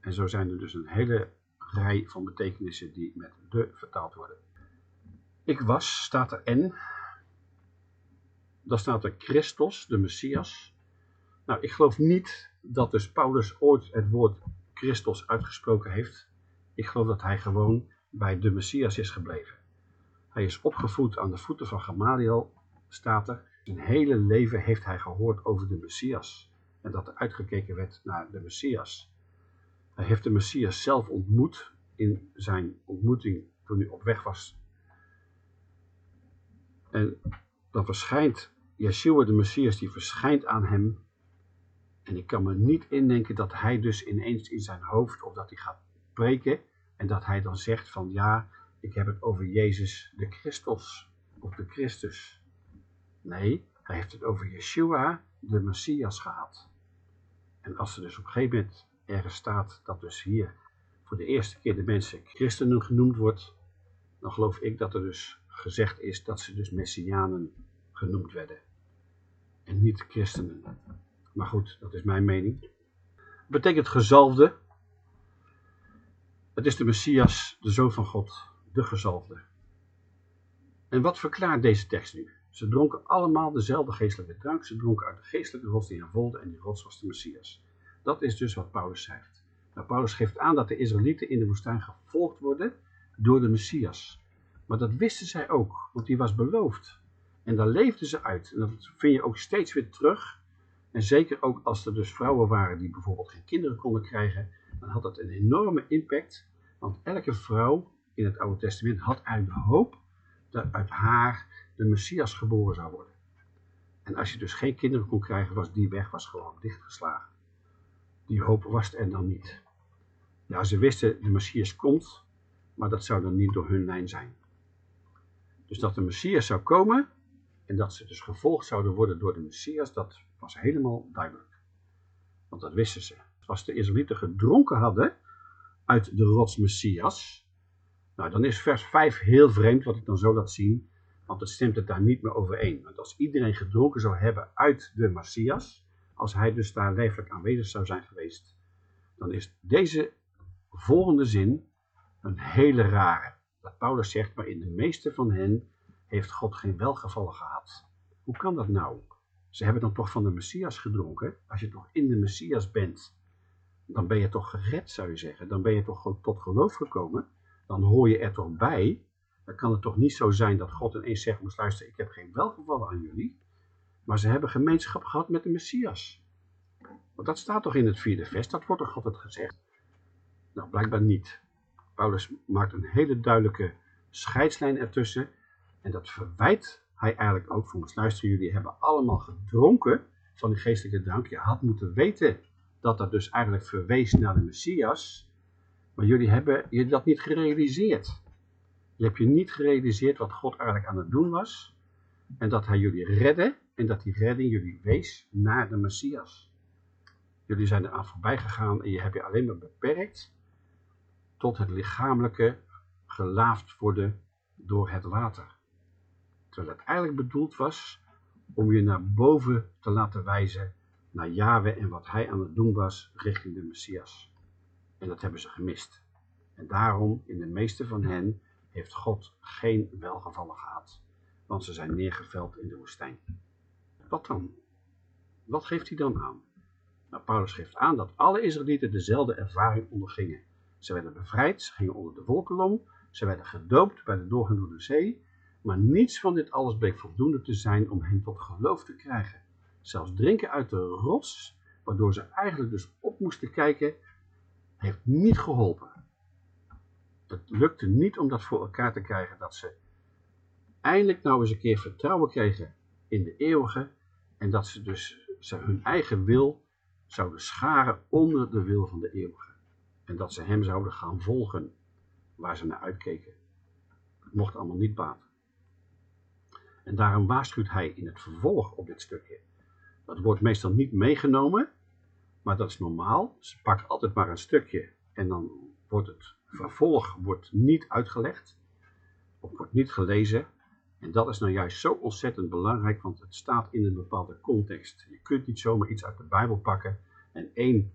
Speaker 1: en zo zijn er dus een hele rij van betekenissen die met de vertaald worden. Ik was, staat er en, dan staat er Christus, de Messias. Nou, ik geloof niet dat dus Paulus ooit het woord Christus uitgesproken heeft. Ik geloof dat hij gewoon bij de Messias is gebleven. Hij is opgevoed aan de voeten van Gamaliel, staat er. Zijn hele leven heeft hij gehoord over de Messias. En dat er uitgekeken werd naar de Messias. Hij heeft de Messias zelf ontmoet in zijn ontmoeting toen hij op weg was. En dan verschijnt Yeshua de Messias, die verschijnt aan hem en ik kan me niet indenken dat hij dus ineens in zijn hoofd, of dat hij gaat preken, en dat hij dan zegt van ja, ik heb het over Jezus de Christus of de Christus. Nee, hij heeft het over Yeshua, de Messias gehad. En als er dus op een gegeven moment ergens staat dat dus hier voor de eerste keer de mensen christenen genoemd wordt, dan geloof ik dat er dus gezegd is dat ze dus messianen genoemd werden. En niet christenen. Maar goed, dat is mijn mening. Betekent gezalfde. Het is de Messias, de Zoon van God, de gezalfde. En wat verklaart deze tekst nu? Ze dronken allemaal dezelfde geestelijke drank. Ze dronken uit de geestelijke rots die hen volgde en die rots was de Messias. Dat is dus wat Paulus zegt. Nou, Paulus geeft aan dat de Israëlieten in de woestijn gevolgd worden door de Messias. Maar dat wisten zij ook, want die was beloofd. En daar leefden ze uit. En dat vind je ook steeds weer terug. En zeker ook als er dus vrouwen waren die bijvoorbeeld geen kinderen konden krijgen, dan had dat een enorme impact. Want elke vrouw in het Oude Testament had eigenlijk de hoop dat uit haar de Messias geboren zou worden. En als je dus geen kinderen kon krijgen, was die weg was gewoon dichtgeslagen. Die hoop was er dan niet. Ja, ze wisten de Messias komt, maar dat zou dan niet door hun lijn zijn. Dus dat de Messias zou komen en dat ze dus gevolgd zouden worden door de Messias, dat was helemaal duidelijk. Want dat wisten ze. Als de Israëlieten gedronken hadden uit de rots Messias, nou dan is vers 5 heel vreemd wat ik dan zo laat zien, want het stemt het daar niet meer overeen. Want als iedereen gedronken zou hebben uit de Messias, als hij dus daar levelijk aanwezig zou zijn geweest, dan is deze volgende zin een hele rare. Dat Paulus zegt, maar in de meeste van hen heeft God geen welgevallen gehad. Hoe kan dat nou? Ze hebben dan toch van de Messias gedronken? Als je toch in de Messias bent, dan ben je toch gered, zou je zeggen. Dan ben je toch tot geloof gekomen. Dan hoor je er toch bij. Dan kan het toch niet zo zijn dat God ineens zegt, moest luisteren, ik heb geen welgevallen aan jullie. Maar ze hebben gemeenschap gehad met de Messias. Want dat staat toch in het vierde vers, dat wordt toch altijd gezegd? Nou, blijkbaar niet. Paulus maakt een hele duidelijke scheidslijn ertussen. En dat verwijt hij eigenlijk ook voor ons. Luister, jullie hebben allemaal gedronken van die geestelijke drank. Je had moeten weten dat dat dus eigenlijk verwees naar de Messias. Maar jullie hebben je dat niet gerealiseerd. Je hebt je niet gerealiseerd wat God eigenlijk aan het doen was. En dat hij jullie redde. En dat die redding jullie wees naar de Messias. Jullie zijn eraan voorbij gegaan en je hebt je alleen maar beperkt tot het lichamelijke gelaafd worden door het water. Terwijl het eigenlijk bedoeld was om je naar boven te laten wijzen naar Yahweh en wat hij aan het doen was richting de Messias. En dat hebben ze gemist. En daarom, in de meeste van hen, heeft God geen welgevallen gehad. Want ze zijn neergeveld in de woestijn. Wat dan? Wat geeft hij dan aan? Nou, Paulus geeft aan dat alle Israëlieten dezelfde ervaring ondergingen. Ze werden bevrijd, ze gingen onder de wolkolom, ze werden gedoopt bij de doorgang zee, maar niets van dit alles bleek voldoende te zijn om hen tot geloof te krijgen. Zelfs drinken uit de rots, waardoor ze eigenlijk dus op moesten kijken, heeft niet geholpen. Het lukte niet om dat voor elkaar te krijgen dat ze eindelijk nou eens een keer vertrouwen kregen in de eeuwige en dat ze dus ze hun eigen wil zouden scharen onder de wil van de eeuwige. En dat ze hem zouden gaan volgen waar ze naar uitkeken. Het mocht allemaal niet baten. En daarom waarschuwt hij in het vervolg op dit stukje. Dat wordt meestal niet meegenomen, maar dat is normaal. Ze pakken altijd maar een stukje en dan wordt het vervolg wordt niet uitgelegd of wordt niet gelezen. En dat is nou juist zo ontzettend belangrijk, want het staat in een bepaalde context. Je kunt niet zomaar iets uit de Bijbel pakken en één,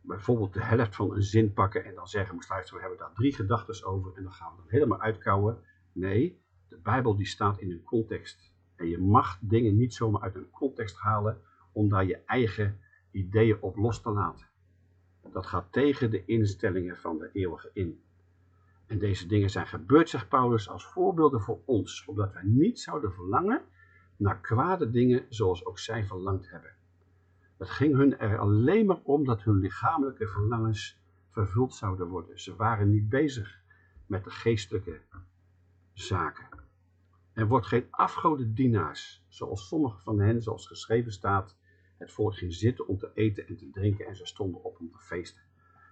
Speaker 1: bijvoorbeeld de helft van een zin pakken en dan zeggen, moest luisteren, we hebben daar drie gedachten over en dan gaan we dat helemaal uitkouwen. Nee, de Bijbel die staat in een context. En je mag dingen niet zomaar uit een context halen om daar je eigen ideeën op los te laten. Dat gaat tegen de instellingen van de eeuwige in. En deze dingen zijn gebeurd, zegt Paulus, als voorbeelden voor ons, opdat wij niet zouden verlangen naar kwade dingen zoals ook zij verlangd hebben. Het ging hun er alleen maar om dat hun lichamelijke verlangens vervuld zouden worden. Ze waren niet bezig met de geestelijke zaken. Er wordt geen afgodendienaars, zoals sommige van hen, zoals geschreven staat, het volk ging zitten om te eten en te drinken en ze stonden op om te feesten.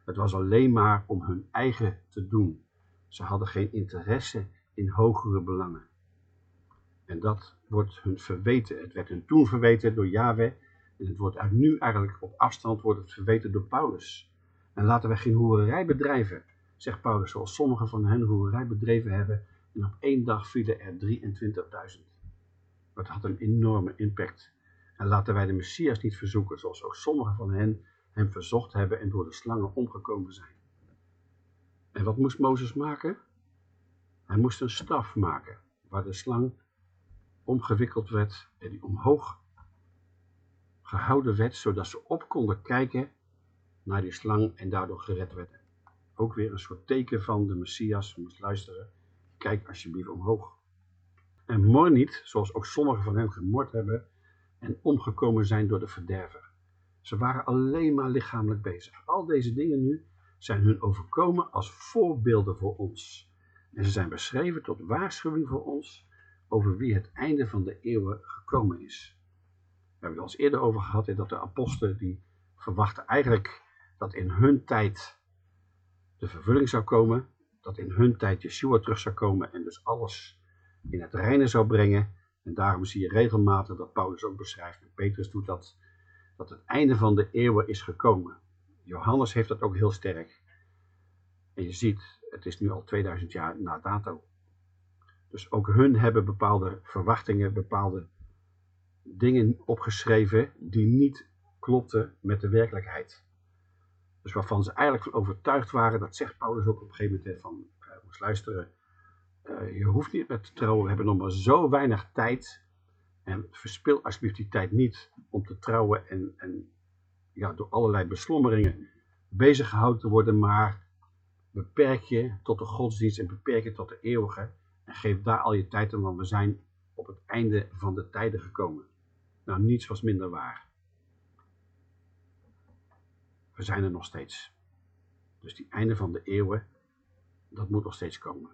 Speaker 1: Het was alleen maar om hun eigen te doen. Ze hadden geen interesse in hogere belangen. En dat wordt hun verweten. Het werd hun toen verweten door Yahweh. En het wordt nu eigenlijk op afstand wordt het verweten door Paulus. En laten wij geen hoererij bedrijven, zegt Paulus, zoals sommigen van hen hoererij bedreven hebben. En op één dag vielen er 23.000. Dat had een enorme impact. En laten wij de Messias niet verzoeken, zoals ook sommigen van hen hem verzocht hebben en door de slangen omgekomen zijn. En wat moest Mozes maken? Hij moest een staf maken, waar de slang omgewikkeld werd en die omhoog gehouden werd, zodat ze op konden kijken naar die slang en daardoor gered werden. Ook weer een soort teken van de Messias. Moest luisteren. Kijk alsjeblieft omhoog. En mor niet, zoals ook sommigen van hen gemord hebben en omgekomen zijn door de verderver. Ze waren alleen maar lichamelijk bezig. Al deze dingen nu zijn hun overkomen als voorbeelden voor ons. En ze zijn beschreven tot waarschuwing voor ons over wie het einde van de eeuwen gekomen is. We hebben het al eens eerder over gehad dat de apostelen die verwachten eigenlijk dat in hun tijd de vervulling zou komen, dat in hun tijd Yeshua terug zou komen en dus alles in het reine zou brengen. En daarom zie je regelmatig dat Paulus ook beschrijft, en Petrus doet dat, dat het einde van de eeuwen is gekomen. Johannes heeft dat ook heel sterk. En je ziet, het is nu al 2000 jaar na dato. Dus ook hun hebben bepaalde verwachtingen, bepaalde dingen opgeschreven die niet klopten met de werkelijkheid. Dus waarvan ze eigenlijk van overtuigd waren, dat zegt Paulus ook op een gegeven moment van, uh, moest luisteren, uh, je hoeft niet met te trouwen, we hebben nog maar zo weinig tijd. En verspil alsjeblieft die tijd niet om te trouwen en, en ja, door allerlei beslommeringen bezig gehouden te worden, maar beperk je tot de godsdienst en beperk je tot de eeuwige en geef daar al je tijd aan, want we zijn op het einde van de tijden gekomen. Nou, niets was minder waar. We zijn er nog steeds. Dus die einde van de eeuwen, dat moet nog steeds komen.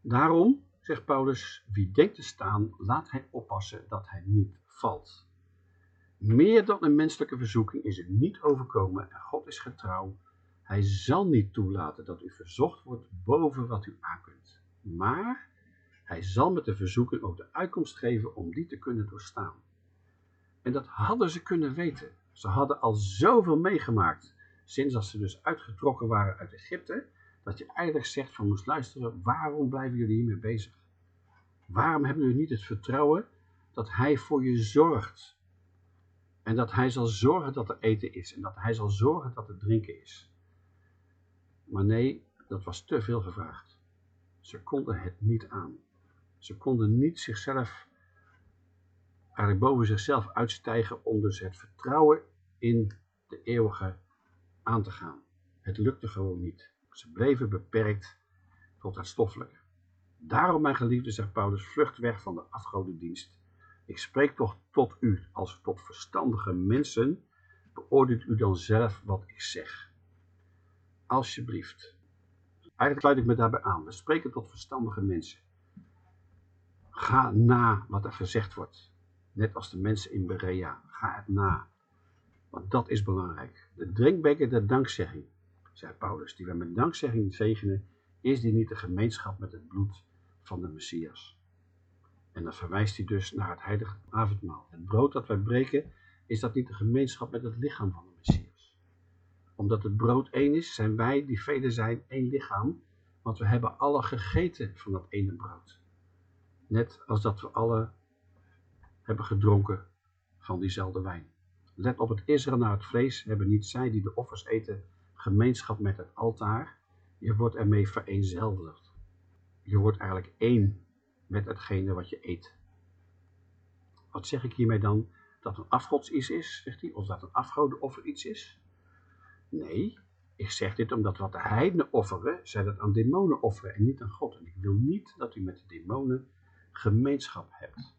Speaker 1: Daarom, zegt Paulus, wie denkt te staan, laat hij oppassen dat hij niet valt. Meer dan een menselijke verzoeking is u niet overkomen en God is getrouw. Hij zal niet toelaten dat u verzocht wordt boven wat u aankunt. Maar hij zal met de verzoeking ook de uitkomst geven om die te kunnen doorstaan. En dat hadden ze kunnen weten. Ze hadden al zoveel meegemaakt sinds dat ze dus uitgetrokken waren uit Egypte, dat je eigenlijk zegt van moest luisteren, waarom blijven jullie hiermee bezig? Waarom hebben jullie niet het vertrouwen dat hij voor je zorgt? En dat hij zal zorgen dat er eten is en dat hij zal zorgen dat er drinken is. Maar nee, dat was te veel gevraagd. Ze konden het niet aan. Ze konden niet zichzelf eigenlijk boven zichzelf uitstijgen om dus het vertrouwen in de eeuwige aan te gaan. Het lukte gewoon niet. Ze bleven beperkt tot het stoffelijke. Daarom, mijn geliefde, zegt Paulus, vlucht weg van de afgodendienst. Ik spreek toch tot u als tot verstandige mensen. Beoordeelt u dan zelf wat ik zeg. Alsjeblieft. Eigenlijk sluit ik me daarbij aan. We spreken tot verstandige mensen. Ga na wat er gezegd wordt. Net als de mensen in Berea. Ga het na. Want dat is belangrijk. De drinkbeker der dankzegging, zei Paulus, die wij met dankzegging zegenen, is die niet de gemeenschap met het bloed van de Messias. En dan verwijst hij dus naar het heilige avondmaal. Het brood dat wij breken, is dat niet de gemeenschap met het lichaam van de Messias. Omdat het brood één is, zijn wij, die velen zijn, één lichaam, want we hebben alle gegeten van dat ene brood. Net als dat we alle hebben gedronken van diezelfde wijn. Let op het Israël naar het vlees hebben niet zij die de offers eten gemeenschap met het altaar. Je wordt ermee vereenzelvigd. Je wordt eigenlijk één met hetgene wat je eet. Wat zeg ik hiermee dan? Dat een afgods iets is, zegt hij, of dat een afgodenoffer iets is? Nee, ik zeg dit omdat wat de heidenen offeren, zij dat aan demonen offeren en niet aan God. En ik wil niet dat u met de demonen gemeenschap hebt.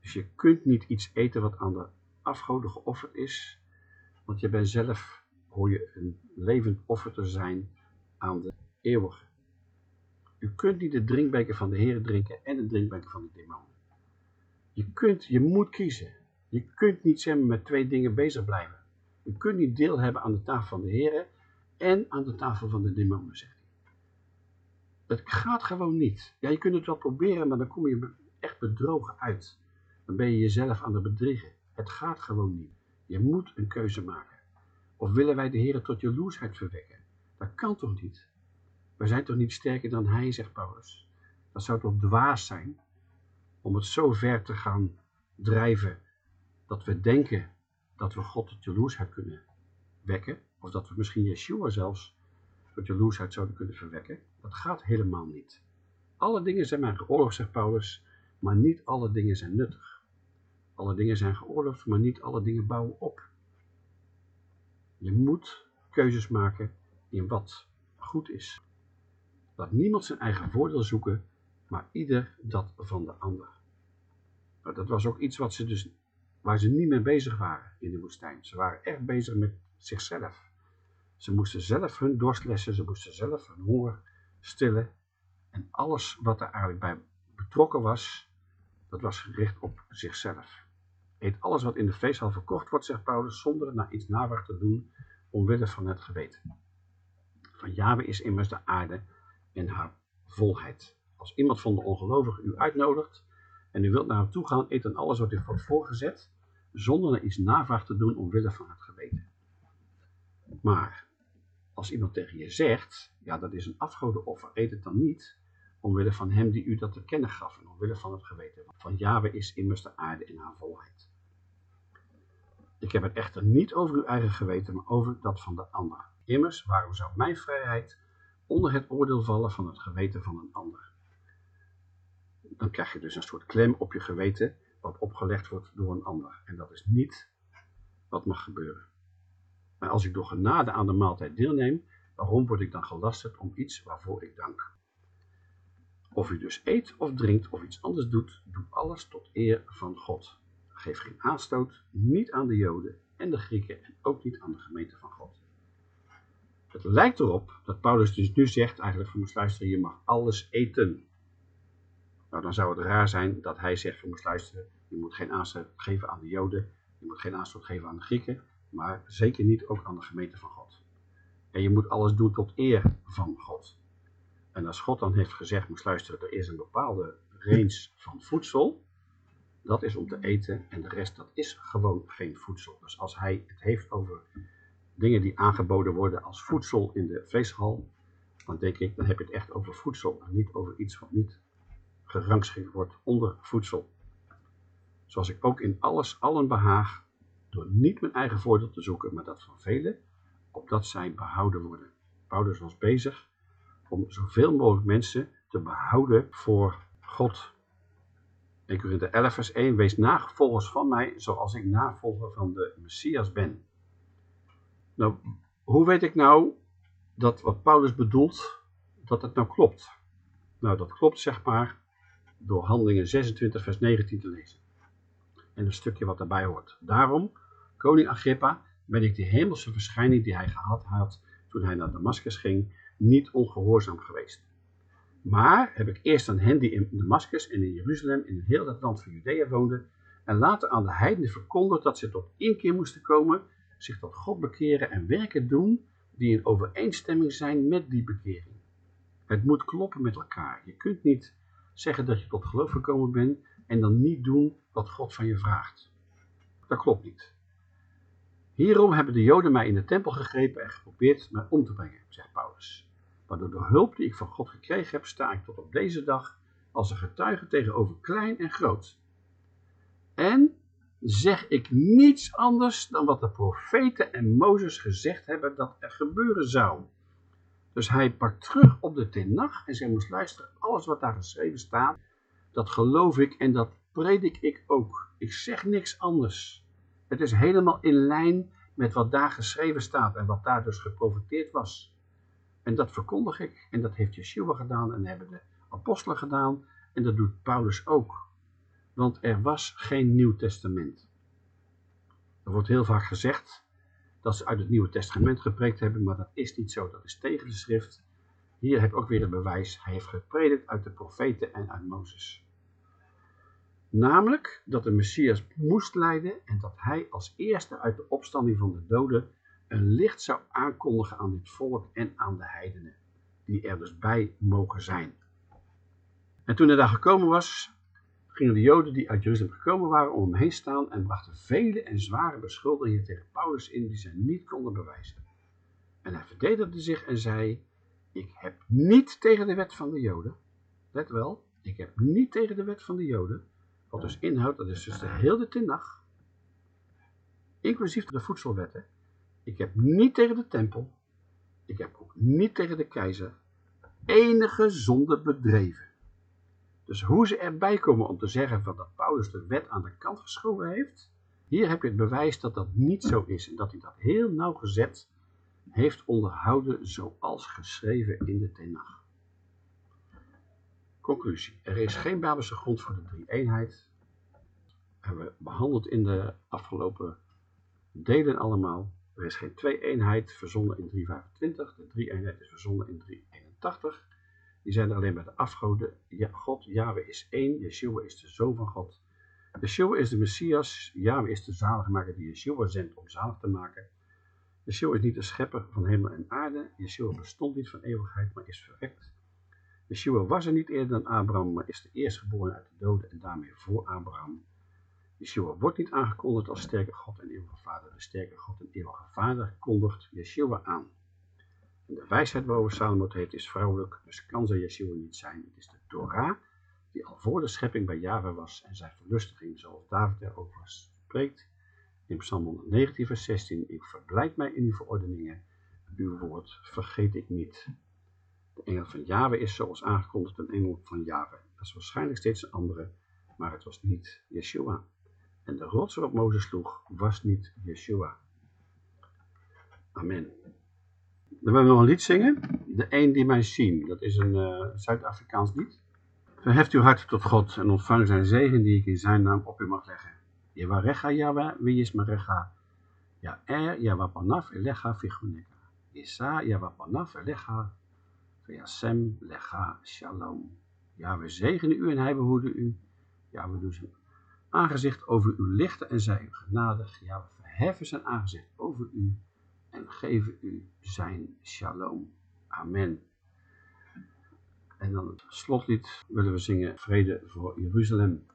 Speaker 1: Dus je kunt niet iets eten wat aan de afgoden geofferd is, want je bent zelf, hoor je een levend offer te zijn aan de eeuwige. U kunt niet de drinkbeker van de Heer drinken en de drinkbeker van de demonen. Je kunt, je moet kiezen. Je kunt niet zeg met twee dingen bezig blijven. Je kunt niet deel hebben aan de tafel van de Heer en aan de tafel van de demonen, zegt hij. Het gaat gewoon niet. Ja, je kunt het wel proberen, maar dan kom je echt bedrogen uit. Dan ben je jezelf aan het bedriegen. Het gaat gewoon niet. Je moet een keuze maken. Of willen wij de Heer tot jaloersheid verwekken? Dat kan toch niet? Wij zijn toch niet sterker dan Hij, zegt Paulus. Dat zou toch dwaas zijn om het zo ver te gaan drijven dat we denken dat we God tot jaloersheid kunnen wekken. Of dat we misschien Yeshua zelfs tot jaloersheid zouden kunnen verwekken. Dat gaat helemaal niet. Alle dingen zijn maar geoorloofd, zegt Paulus, maar niet alle dingen zijn nuttig. Alle dingen zijn geoorloofd, maar niet alle dingen bouwen op. Je moet keuzes maken in wat goed is. Laat niemand zijn eigen voordeel zoeken, maar ieder dat van de ander. Nou, dat was ook iets wat ze dus, waar ze niet mee bezig waren in de woestijn. Ze waren echt bezig met zichzelf. Ze moesten zelf hun dorst lessen, ze moesten zelf hun honger stillen. En alles wat er eigenlijk bij betrokken was, dat was gericht op zichzelf. Eet alles wat in de feesthal verkocht wordt, zegt Paulus, zonder naar iets nawacht te doen, omwille van het geweten. Van Jabe is immers de aarde en haar volheid. Als iemand van de ongelovigen u uitnodigt en u wilt naar hem toe gaan, eet dan alles wat u wordt voorgezet, zonder naar iets navraag te doen omwille van het geweten. Maar als iemand tegen je zegt, ja dat is een afgodenoffer, eet het dan niet, omwille van hem die u dat te kennen gaf en omwille van het geweten. Van Yahweh is immers de aarde in haar volheid. Ik heb het echter niet over uw eigen geweten, maar over dat van de ander. Immers, waarom zou mijn vrijheid onder het oordeel vallen van het geweten van een ander? Dan krijg je dus een soort klem op je geweten, wat opgelegd wordt door een ander. En dat is niet wat mag gebeuren. Maar als ik door genade aan de maaltijd deelneem, waarom word ik dan gelasterd om iets waarvoor ik dank? Of u dus eet of drinkt of iets anders doet, doe alles tot eer van God. Geef geen aanstoot, niet aan de Joden en de Grieken en ook niet aan de gemeente van God. Het lijkt erop dat Paulus dus nu zegt, eigenlijk van luisteren, je mag alles eten. Nou, dan zou het raar zijn dat hij zegt van luisteren, je moet geen aanstoot geven aan de Joden, je moet geen aanstoot geven aan de Grieken, maar zeker niet ook aan de gemeente van God. En je moet alles doen tot eer van God. En als God dan heeft gezegd, moet luisteren, er is een bepaalde range van voedsel, dat is om te eten en de rest dat is gewoon geen voedsel. Dus als hij het heeft over dingen die aangeboden worden als voedsel in de vleeshal, dan denk ik, dan heb je het echt over voedsel en niet over iets wat niet gerangschikt wordt onder voedsel. Zoals ik ook in alles allen behaag, door niet mijn eigen voordeel te zoeken, maar dat van velen, opdat zij behouden worden. Paulus was bezig om zoveel mogelijk mensen te behouden voor God. 1 Korinthe 11 vers 1, wees navolgers van mij, zoals ik navolger van de Messias ben. Nou, hoe weet ik nou dat wat Paulus bedoelt, dat het nou klopt? Nou, dat klopt zeg maar door handelingen 26 vers 19 te lezen. En een stukje wat daarbij hoort. Daarom, koning Agrippa, ben ik de hemelse verschijning die hij gehad had toen hij naar Damascus ging, niet ongehoorzaam geweest. Maar heb ik eerst aan hen die in Damascus en in Jeruzalem in heel dat land van Judea woonden, en later aan de heidenen verkondigd dat ze tot inkeer moesten komen, zich tot God bekeren en werken doen die in overeenstemming zijn met die bekering. Het moet kloppen met elkaar. Je kunt niet zeggen dat je tot geloof gekomen bent en dan niet doen wat God van je vraagt. Dat klopt niet. Hierom hebben de Joden mij in de tempel gegrepen en geprobeerd mij om te brengen, zegt Paulus. Maar door de hulp die ik van God gekregen heb, sta ik tot op deze dag als een getuige tegenover klein en groot. En zeg ik niets anders dan wat de profeten en Mozes gezegd hebben dat er gebeuren zou. Dus hij pakt terug op de tenag en zij moest luisteren, alles wat daar geschreven staat, dat geloof ik en dat predik ik ook. Ik zeg niks anders. Het is helemaal in lijn met wat daar geschreven staat en wat daar dus geprofiteerd was. En dat verkondig ik. En dat heeft Yeshua gedaan en hebben de apostelen gedaan. En dat doet Paulus ook. Want er was geen Nieuw Testament. Er wordt heel vaak gezegd dat ze uit het Nieuwe Testament gepreekt hebben, maar dat is niet zo. Dat is tegen de schrift. Hier heb ik ook weer een bewijs. Hij heeft gepredikt uit de profeten en uit Mozes. Namelijk dat de Messias moest lijden en dat hij als eerste uit de opstanding van de doden een licht zou aankondigen aan dit volk en aan de heidenen, die er dus bij mogen zijn. En toen hij daar gekomen was, gingen de Joden die uit Jeruzalem gekomen waren om hem heen staan en brachten vele en zware beschuldigingen tegen Paulus in die zij niet konden bewijzen. En hij verdedigde zich en zei, ik heb niet tegen de wet van de Joden, let wel, ik heb niet tegen de wet van de Joden, wat dus inhoudt, dat is dus de hele tenag, inclusief de voedselwetten. Ik heb niet tegen de tempel, ik heb ook niet tegen de keizer enige zonde bedreven. Dus hoe ze erbij komen om te zeggen van dat Paulus de wet aan de kant geschoven heeft, hier heb je het bewijs dat dat niet zo is en dat hij dat heel nauwgezet heeft onderhouden zoals geschreven in de Tenach. Conclusie. Er is geen Babelse grond voor de drie-eenheid. Hebben we behandeld in de afgelopen delen allemaal. Er is geen twee-eenheid verzonnen in 325. De drie-eenheid is verzonnen in 381. Die zijn er alleen bij de afgoden. Ja, God, Yahweh is één. Yeshua is de zoon van God. Yeshua is de Messias. Yahweh is de zaligmaker die Yeshua zendt om zalig te maken. Yeshua is niet de schepper van hemel en aarde. Yeshua bestond niet van eeuwigheid, maar is verwekt. Yeshua was er niet eerder dan Abraham, maar is de eerstgeboren uit de doden en daarmee voor Abraham. Yeshua wordt niet aangekondigd als sterke God en eeuwige Vader. De sterke God en eeuwige Vader kondigt Yeshua aan. En de wijsheid waarover Salomo het is vrouwelijk, dus kan ze Yeshua niet zijn. Het is de Torah, die al voor de schepping bij Java was en zijn verlustiging, zoals David erover spreekt. In Psalm 119, vers 16, ik verblijd mij in uw verordeningen, uw woord vergeet ik niet. De engel van Java is zoals aangekondigd een engel van Java. Dat is waarschijnlijk steeds een andere, maar het was niet Yeshua. En de rots waarop Mozes sloeg, was niet Yeshua. Amen. Dan willen we nog een lied zingen. De een die mij zien. Dat is een uh, Zuid-Afrikaans lied. Verheft uw hart tot God en ontvang zijn zegen die ik in zijn naam op u mag leggen. Yewarecha Yahweh, wie is Marecha? Ja er, Yawapanaf, elecha figuneka. Isa, Yawapanaf, elecha, Veyasem, lecha, shalom. Ja, we zegenen u en hij behoede u. Ja, we doen zijn aangezicht over u lichten en zij u genadig. Ja, we verheffen zijn aangezicht over u en geven u zijn shalom. Amen. En dan het slotlied willen we zingen vrede voor Jeruzalem.